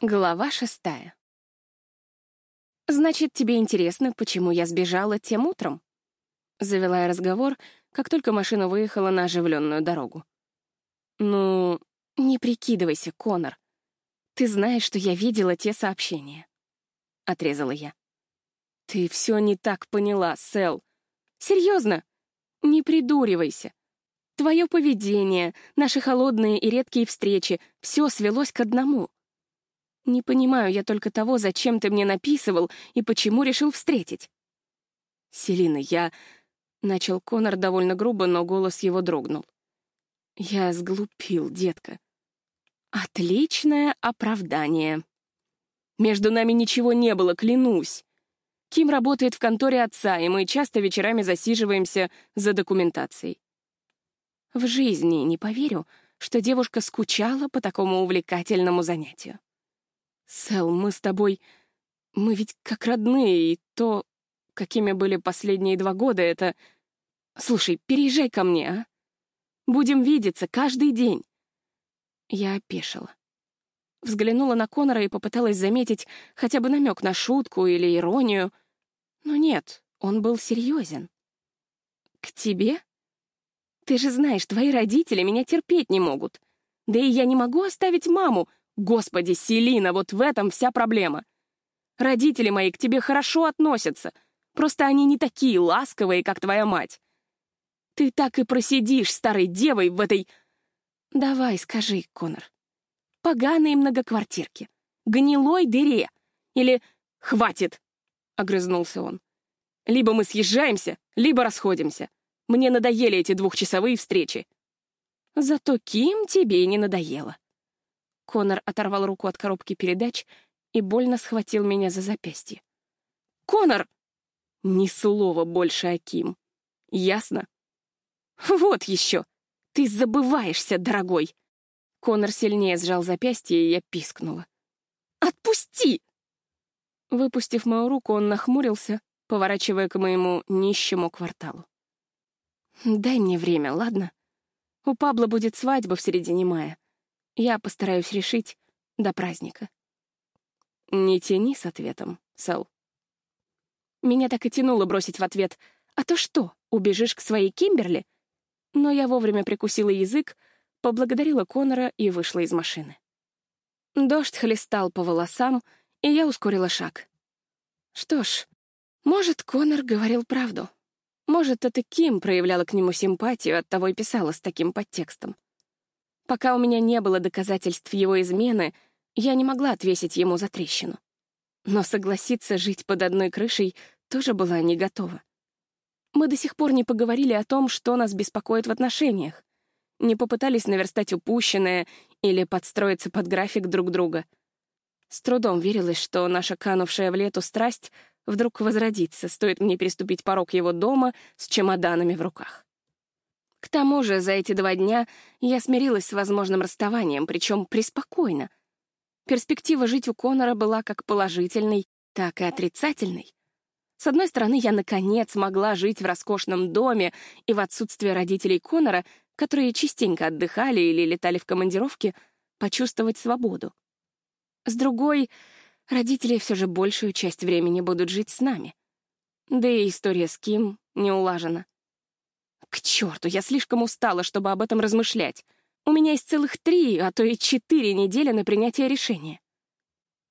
Глава шестая. «Значит, тебе интересно, почему я сбежала тем утром?» Завела я разговор, как только машина выехала на оживленную дорогу. «Ну, не прикидывайся, Конор. Ты знаешь, что я видела те сообщения». Отрезала я. «Ты все не так поняла, Сэл. Серьезно? Не придуривайся. Твое поведение, наши холодные и редкие встречи — все свелось к одному — не понимаю я только того, зачем ты мне написывал и почему решил встретить. Селина, я... Начал Конор довольно грубо, но голос его дрогнул. Я сглупил, детка. Отличное оправдание. Между нами ничего не было, клянусь. Ким работает в конторе отца, и мы часто вечерами засиживаемся за документацией. В жизни не поверю, что девушка скучала по такому увлекательному занятию. Сэл, мы с тобой... Мы ведь как родные, и то, какими были последние два года, это... Слушай, переезжай ко мне, а? Будем видеться каждый день. Я опешила. Взглянула на Конора и попыталась заметить хотя бы намек на шутку или иронию. Но нет, он был серьезен. «К тебе? Ты же знаешь, твои родители меня терпеть не могут. Да и я не могу оставить маму, Господи, Селина, вот в этом вся проблема. Родители мои к тебе хорошо относятся, просто они не такие ласковые, как твоя мать. Ты так и просидишь старой девой в этой... Давай, скажи, Конор. Поганой многоквартирке, гнилой дыре или «хватит», — огрызнулся он. «Либо мы съезжаемся, либо расходимся. Мне надоели эти двухчасовые встречи». Зато Ким тебе не надоело. Конор оторвал руку от коробки передач и больно схватил меня за запястье. «Конор!» «Ни слова больше о Ким. Ясно?» «Вот еще! Ты забываешься, дорогой!» Конор сильнее сжал запястье, и я пискнула. «Отпусти!» Выпустив мою руку, он нахмурился, поворачивая к моему нищему кварталу. «Дай мне время, ладно? У Пабло будет свадьба в середине мая. Я постараюсь решить до праздника. Не тяни с ответом, Сэл. Меня так и тянуло бросить в ответ «А то что, убежишь к своей Кимберли?» Но я вовремя прикусила язык, поблагодарила Конора и вышла из машины. Дождь хлестал по волосам, и я ускорила шаг. Что ж, может, Конор говорил правду. Может, это Ким проявляла к нему симпатию, оттого и писала с таким подтекстом. Пока у меня не было доказательств его измены, я не могла отвесить ему за трещину. Но согласиться жить под одной крышей тоже была не готова. Мы до сих пор не поговорили о том, что нас беспокоит в отношениях. Не попытались наверстать упущенное или подстроиться под график друг друга. С трудом верилось, что наша канувшая в лету страсть вдруг возродится, стоит мне переступить порог его дома с чемоданами в руках. К тому же за эти два дня я смирилась с возможным расставанием, причем преспокойно. Перспектива жить у Конора была как положительной, так и отрицательной. С одной стороны, я, наконец, могла жить в роскошном доме и в отсутствие родителей Конора, которые частенько отдыхали или летали в командировки, почувствовать свободу. С другой, родители все же большую часть времени будут жить с нами. Да и история с Ким не улажена. К черту, я слишком устала, чтобы об этом размышлять. У меня есть целых три, а то и четыре недели на принятие решения.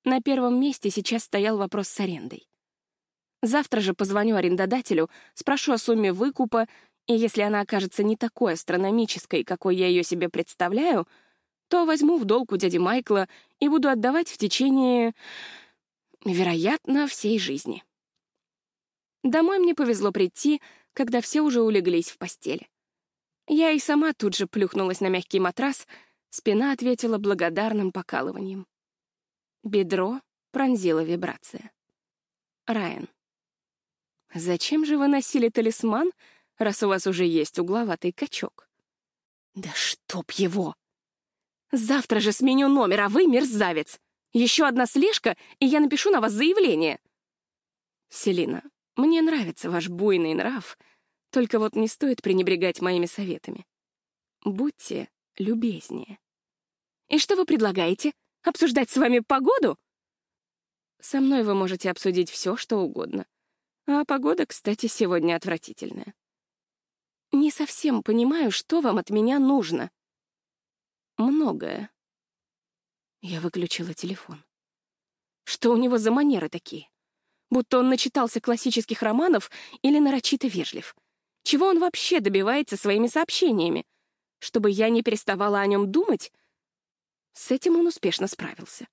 На первом месте сейчас стоял вопрос с арендой. Завтра же позвоню арендодателю, спрошу о сумме выкупа, и если она окажется не такой астрономической, какой я ее себе представляю, то возьму в долг у дяди Майкла и буду отдавать в течение, вероятно, всей жизни. Домой мне повезло прийти — когда все уже улеглись в постели. Я и сама тут же плюхнулась на мягкий матрас, спина ответила благодарным покалыванием. Бедро пронзила вибрация. Райан. «Зачем же вы носили талисман, раз у вас уже есть угловатый качок?» «Да чтоб его! Завтра же сменю номер, а вы мерзавец! Еще одна слежка, и я напишу на вас заявление!» «Селина, мне нравится ваш буйный нрав, только вот не стоит пренебрегать моими советами. Будьте любезнее. И что вы предлагаете? Обсуждать с вами погоду? Со мной вы можете обсудить все, что угодно. А погода, кстати, сегодня отвратительная. Не совсем понимаю, что вам от меня нужно. Многое. Я выключила телефон. Что у него за манеры такие? Будто он начитался классических романов или нарочито вежлив. Чего он вообще добивается своими сообщениями? Чтобы я не переставала о нем думать? С этим он успешно справился.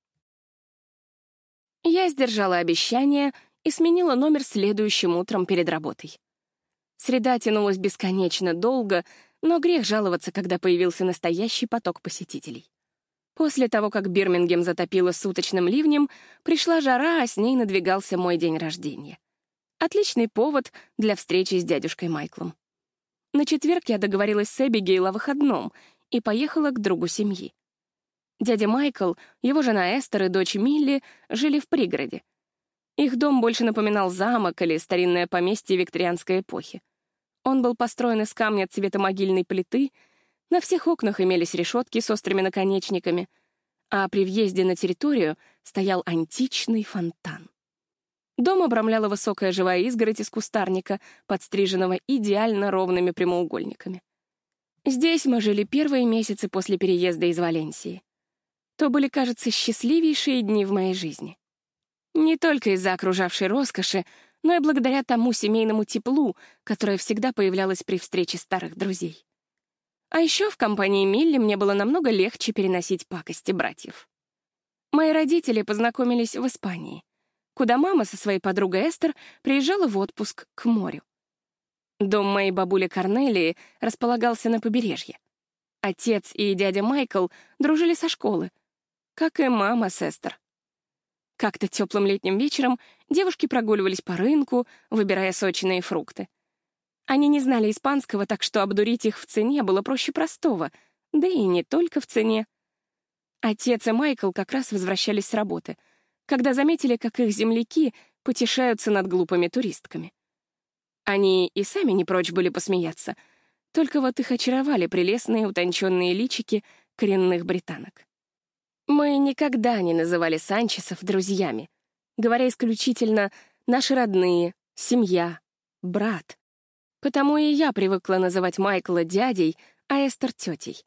Я сдержала обещание и сменила номер следующим утром перед работой. Среда тянулась бесконечно долго, но грех жаловаться, когда появился настоящий поток посетителей. После того, как Бирмингем затопило суточным ливнем, пришла жара, а с ней надвигался мой день рождения. Отличный повод для встречи с дядюшкой Майклом. На четверг я договорилась с Эбигейл о выходном и поехала к другу семьи. Дядя Майкл, его жена Эстер и дочь Милли жили в пригороде. Их дом больше напоминал замок или старинное поместье викторианской эпохи. Он был построен из камня цвета могильной плиты, на всех окнах имелись решетки с острыми наконечниками, а при въезде на территорию стоял античный фонтан. Дом обрамляла высокая живая изгородь из кустарника, подстриженного идеально ровными прямоугольниками. Здесь мы жили первые месяцы после переезда из Валенсии. То были, кажется, счастливейшие дни в моей жизни. Не только из-за окружавшей роскоши, но и благодаря тому семейному теплу, которое всегда появлялось при встрече старых друзей. А еще в компании Милли мне было намного легче переносить пакости братьев. Мои родители познакомились в Испании — куда мама со своей подругой Эстер приезжала в отпуск к морю. Дом моей бабули Корнелии располагался на побережье. Отец и дядя Майкл дружили со школы, как и мама с Эстер. Как-то теплым летним вечером девушки прогуливались по рынку, выбирая сочные фрукты. Они не знали испанского, так что обдурить их в цене было проще простого, да и не только в цене. Отец и Майкл как раз возвращались с работы — когда заметили, как их земляки потешаются над глупыми туристками. Они и сами не прочь были посмеяться, только вот их очаровали прелестные утонченные личики коренных британок. Мы никогда не называли Санчесов друзьями, говоря исключительно «наши родные», «семья», «брат». Потому и я привыкла называть Майкла дядей, а Эстер — тетей.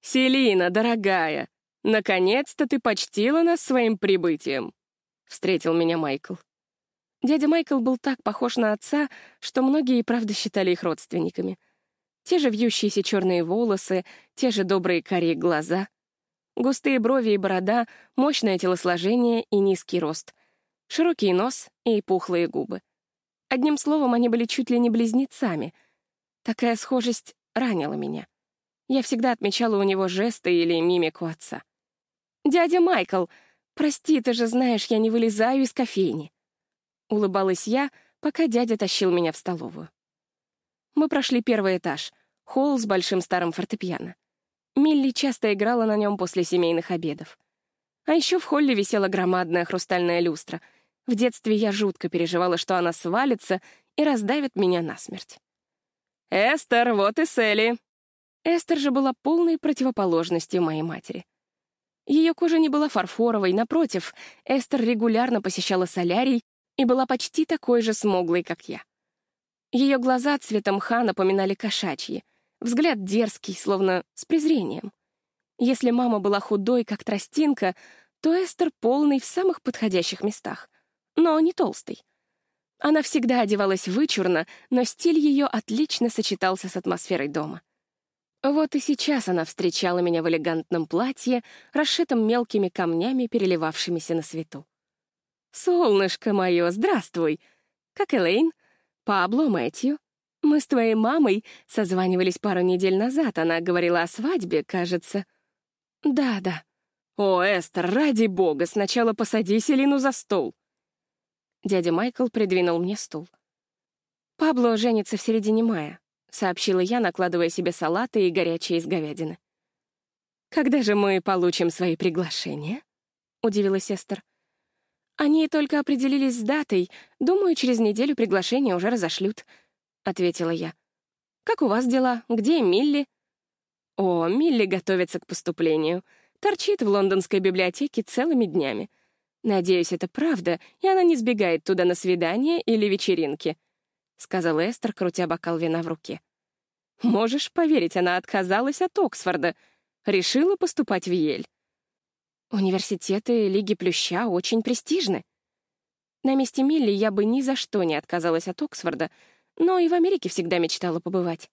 «Селина, дорогая!» «Наконец-то ты почтила нас своим прибытием», — встретил меня Майкл. Дядя Майкл был так похож на отца, что многие и правда считали их родственниками. Те же вьющиеся черные волосы, те же добрые карие глаза, густые брови и борода, мощное телосложение и низкий рост, широкий нос и пухлые губы. Одним словом, они были чуть ли не близнецами. Такая схожесть ранила меня. Я всегда отмечала у него жесты или мимику отца. «Дядя Майкл, прости, ты же знаешь, я не вылезаю из кофейни». Улыбалась я, пока дядя тащил меня в столовую. Мы прошли первый этаж, холл с большим старым фортепиано. Милли часто играла на нем после семейных обедов. А еще в холле висела громадная хрустальная люстра. В детстве я жутко переживала, что она свалится и раздавит меня насмерть. «Эстер, вот и Селли!» Эстер же была полной противоположностью моей матери — ее кожа не была фарфоровой, напротив, Эстер регулярно посещала солярий и была почти такой же смуглой, как я. Ее глаза цветом мха напоминали кошачьи, взгляд дерзкий, словно с презрением. Если мама была худой, как тростинка, то Эстер полный в самых подходящих местах, но не толстый. Она всегда одевалась вычурно, но стиль ее отлично сочетался с атмосферой дома. Вот и сейчас она встречала меня в элегантном платье, расшитом мелкими камнями, переливавшимися на свету. «Солнышко мое, здравствуй! Как Элейн? Пабло, Мэтью? Мы с твоей мамой созванивались пару недель назад, она говорила о свадьбе, кажется». «Да-да». «О, Эстер, ради бога, сначала посади Селину за стол». Дядя Майкл придвинул мне стул. «Пабло женится в середине мая сообщила я, накладывая себе салаты и горячие из говядины. «Когда же мы получим свои приглашения?» — удивилась Эстер. «Они только определились с датой. Думаю, через неделю приглашения уже разошлют», — ответила я. «Как у вас дела? Где Милли?» «О, Милли готовится к поступлению. торчит в лондонской библиотеке целыми днями. Надеюсь, это правда, и она не сбегает туда на свидание или вечеринки», — сказала Эстер, крутя бокал вина в руке. «Можешь поверить, она отказалась от Оксфорда, решила поступать в Ель. Университеты Лиги Плюща очень престижны. На месте Милли я бы ни за что не отказалась от Оксфорда, но и в Америке всегда мечтала побывать.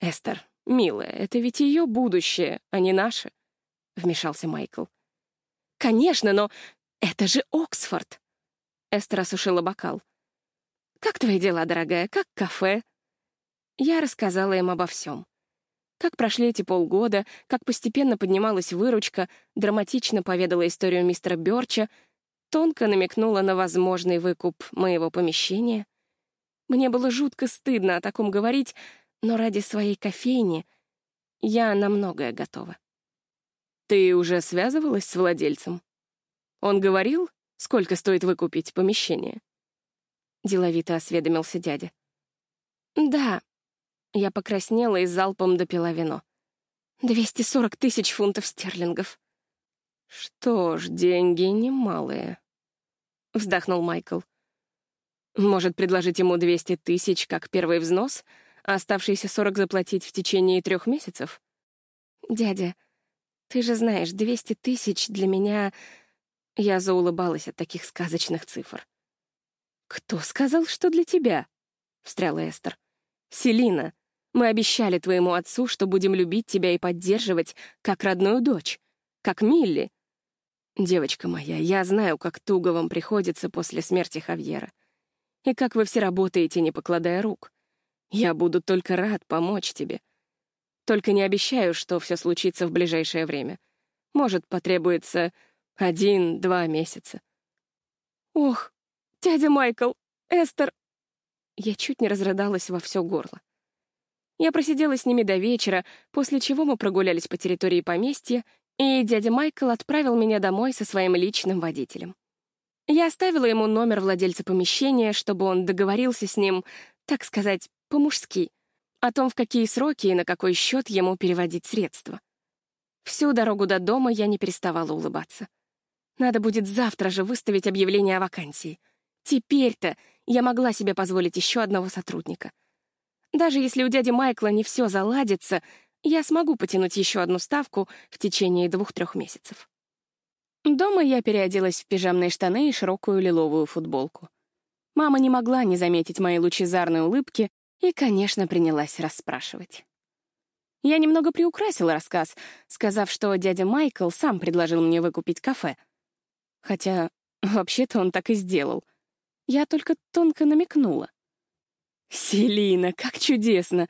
Эстер, милая, это ведь ее будущее, а не наше, — вмешался Майкл. Конечно, но это же Оксфорд. Эстер осушила бокал. «Как твои дела, дорогая? Как кафе?» Я рассказала им обо всем. Как прошли эти полгода, как постепенно поднималась выручка, драматично поведала историю мистера Бёрча, тонко намекнула на возможный выкуп моего помещения. Мне было жутко стыдно о таком говорить, но ради своей кофейни я на многое готова. «Ты уже связывалась с владельцем? Он говорил, сколько стоит выкупить помещение?» Деловито осведомился дядя. «Да, я покраснела и залпом допила вино. «Двести сорок тысяч фунтов стерлингов». «Что ж, деньги немалые», — вздохнул Майкл. «Может, предложить ему двести тысяч как первый взнос, а оставшиеся сорок заплатить в течение трех месяцев?» «Дядя, ты же знаешь, двести тысяч для меня...» Я заулыбалась от таких сказочных цифр. «Кто сказал, что для тебя?» — встряла Эстер. «Селина, мы обещали твоему отцу, что будем любить тебя и поддерживать, как родную дочь, как Милли. Девочка моя, я знаю, как туго вам приходится после смерти Хавьера. И как вы все работаете, не покладая рук. Я буду только рад помочь тебе. Только не обещаю, что все случится в ближайшее время. Может, потребуется один-два месяца. Ох, дядя Майкл, Эстер... Я чуть не разрыдалась во все горло. Я просидела с ними до вечера, после чего мы прогулялись по территории поместья, и дядя Майкл отправил меня домой со своим личным водителем. Я оставила ему номер владельца помещения, чтобы он договорился с ним, так сказать, по-мужски, о том, в какие сроки и на какой счет ему переводить средства. Всю дорогу до дома я не переставала улыбаться. Надо будет завтра же выставить объявление о вакансии. Теперь-то я могла себе позволить еще одного сотрудника — даже если у дяди Майкла не все заладится, я смогу потянуть еще одну ставку в течение двух-трех месяцев. Дома я переоделась в пижамные штаны и широкую лиловую футболку. Мама не могла не заметить моей лучезарной улыбки и, конечно, принялась расспрашивать. Я немного приукрасила рассказ, сказав, что дядя Майкл сам предложил мне выкупить кафе. Хотя, вообще-то он так и сделал. Я только тонко намекнула. «Селина, как чудесно!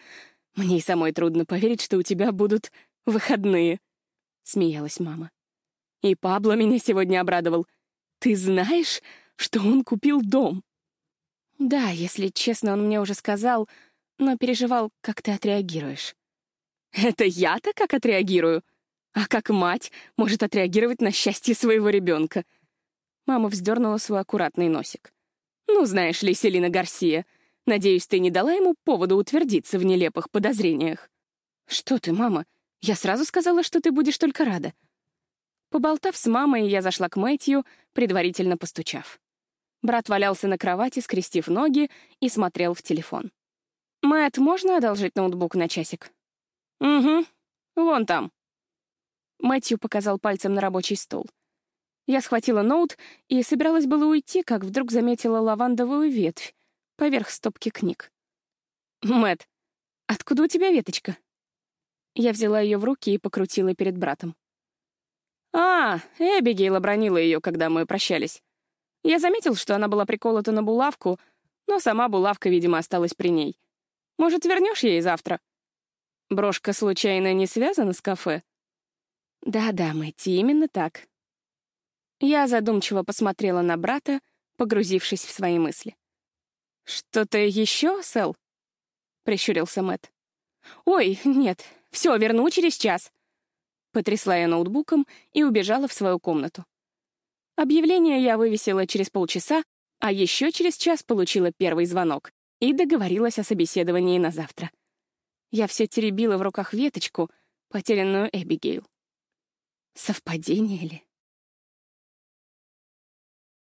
Мне и самой трудно поверить, что у тебя будут выходные», — смеялась мама. «И Пабло меня сегодня обрадовал. Ты знаешь, что он купил дом?» «Да, если честно, он мне уже сказал, но переживал, как ты отреагируешь». «Это я-то как отреагирую? А как мать может отреагировать на счастье своего ребенка?» Мама вздернула свой аккуратный носик. «Ну, знаешь ли, Селина Гарсия, — Надеюсь, ты не дала ему повода утвердиться в нелепых подозрениях. Что ты, мама? Я сразу сказала, что ты будешь только рада. Поболтав с мамой, я зашла к Мэтью, предварительно постучав. Брат валялся на кровати, скрестив ноги, и смотрел в телефон. «Мэтт, можно одолжить ноутбук на часик?» «Угу. Вон там». Мэтью показал пальцем на рабочий стол. Я схватила ноут и собиралась было уйти, как вдруг заметила лавандовую ветвь, поверх стопки книг. Мэт, откуда у тебя веточка?» Я взяла ее в руки и покрутила перед братом. «А, Эбигейл обронила ее, когда мы прощались. Я заметил, что она была приколота на булавку, но сама булавка, видимо, осталась при ней. Может, вернешь ей завтра?» Брошка случайно не связана с кафе? Да-да, Мэтти, именно так. Я задумчиво посмотрела на брата, погрузившись в свои мысли. «Что-то еще, Сэл?» — прищурился Мэт. «Ой, нет, все, верну через час». Потрясла я ноутбуком и убежала в свою комнату. Объявление я вывесила через полчаса, а еще через час получила первый звонок и договорилась о собеседовании на завтра. Я все теребила в руках веточку, потерянную Эбигейл. Совпадение ли?